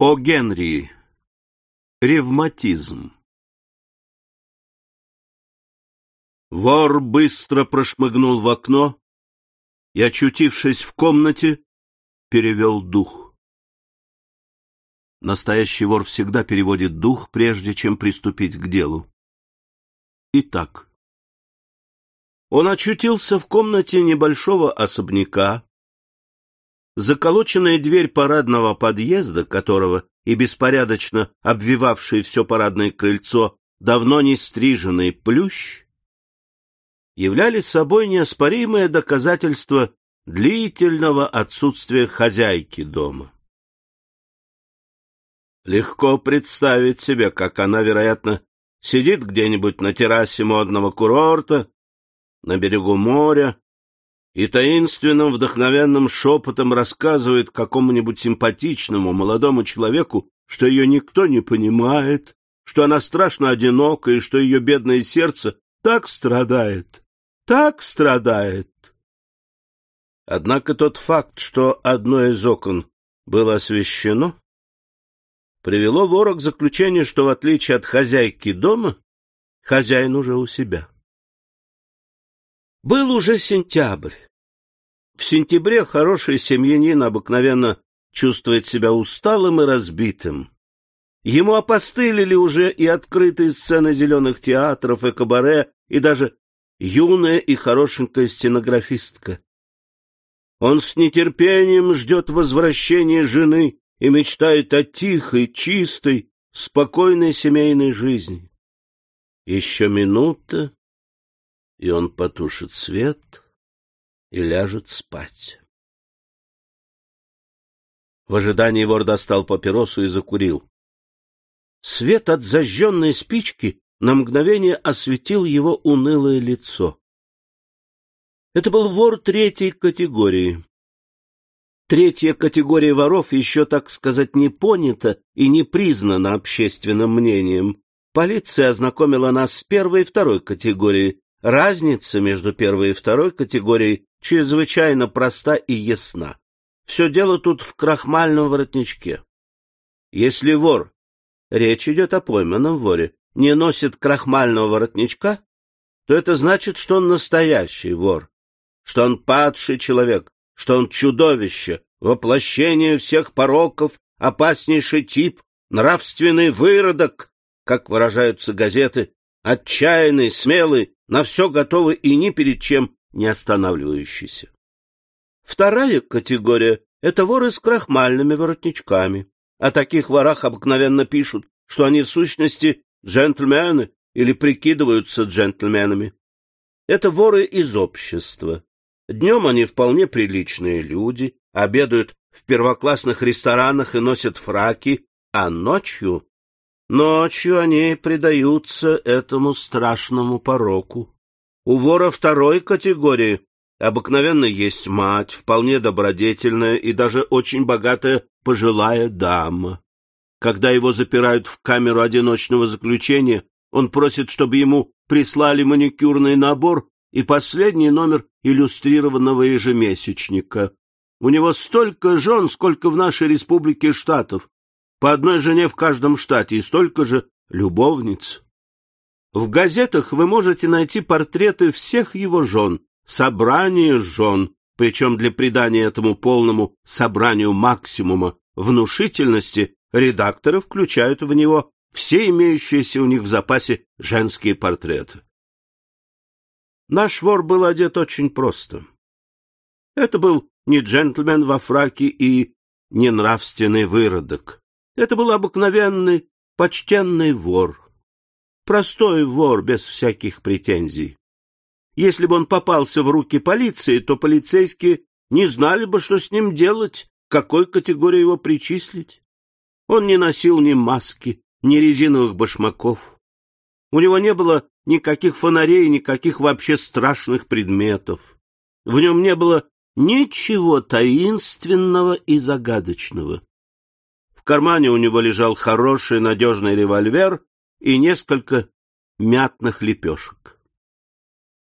О Генри. Ревматизм. Вор быстро прошмыгнул в окно и, очутившись в комнате, перевел дух. Настоящий вор всегда переводит дух, прежде чем приступить к делу. Итак, он очутился в комнате небольшого особняка, Заколоченная дверь парадного подъезда, которого и беспорядочно обвивавший все парадное крыльцо давно не стриженный плющ, являли собой неоспоримое доказательство длительного отсутствия хозяйки дома. Легко представить себе, как она, вероятно, сидит где-нибудь на террасе модного курорта, на берегу моря, и таинственным вдохновенным шепотом рассказывает какому-нибудь симпатичному молодому человеку, что ее никто не понимает, что она страшно одинока и что ее бедное сердце так страдает, так страдает. Однако тот факт, что одно из окон было освещено, привело вора к заключению, что в отличие от хозяйки дома, хозяин уже у себя. Был уже сентябрь. В сентябре хороший семьянин обыкновенно чувствует себя усталым и разбитым. Ему опостылили уже и открытые сцены зеленых театров и кабаре, и даже юная и хорошенькая стенографистка. Он с нетерпением ждет возвращения жены и мечтает о тихой, чистой, спокойной семейной жизни. Еще минута, и он потушит свет — и ляжет спать. В ожидании вор достал папиросу и закурил. Свет от зажженной спички на мгновение осветил его унылое лицо. Это был вор третьей категории. Третья категория воров еще, так сказать, не понята и не признана общественным мнением. Полиция ознакомила нас с первой и второй категорией. Разница между первой и второй категорией чрезвычайно проста и ясна. Все дело тут в крахмальном воротничке. Если вор, речь идет о пойманном воре, не носит крахмального воротничка, то это значит, что он настоящий вор, что он падший человек, что он чудовище, воплощение всех пороков, опаснейший тип, нравственный выродок, как выражаются газеты, отчаянный, смелый, на все готовый и ни перед чем не останавливающийся. Вторая категория — это воры с крахмальными воротничками. О таких ворах обыкновенно пишут, что они в сущности джентльмены или прикидываются джентльменами. Это воры из общества. Днем они вполне приличные люди, обедают в первоклассных ресторанах и носят фраки, а ночью... Ночью они предаются этому страшному пороку. У вора второй категории обыкновенно есть мать, вполне добродетельная и даже очень богатая пожилая дама. Когда его запирают в камеру одиночного заключения, он просит, чтобы ему прислали маникюрный набор и последний номер иллюстрированного ежемесячника. У него столько жен, сколько в нашей республике штатов. По одной жене в каждом штате и столько же любовниц. В газетах вы можете найти портреты всех его жен, собрание жен, причем для придания этому полному собранию максимума внушительности редакторы включают в него все имеющиеся у них в запасе женские портреты. Наш вор был одет очень просто. Это был не джентльмен во фраке и не нравственный выродок. Это был обыкновенный, почтенный вор, Простой вор, без всяких претензий. Если бы он попался в руки полиции, то полицейские не знали бы, что с ним делать, какой категории его причислить. Он не носил ни маски, ни резиновых башмаков. У него не было никаких фонарей, никаких вообще страшных предметов. В нем не было ничего таинственного и загадочного. Кармане у него лежал хороший надежный револьвер и несколько мятных лепешек.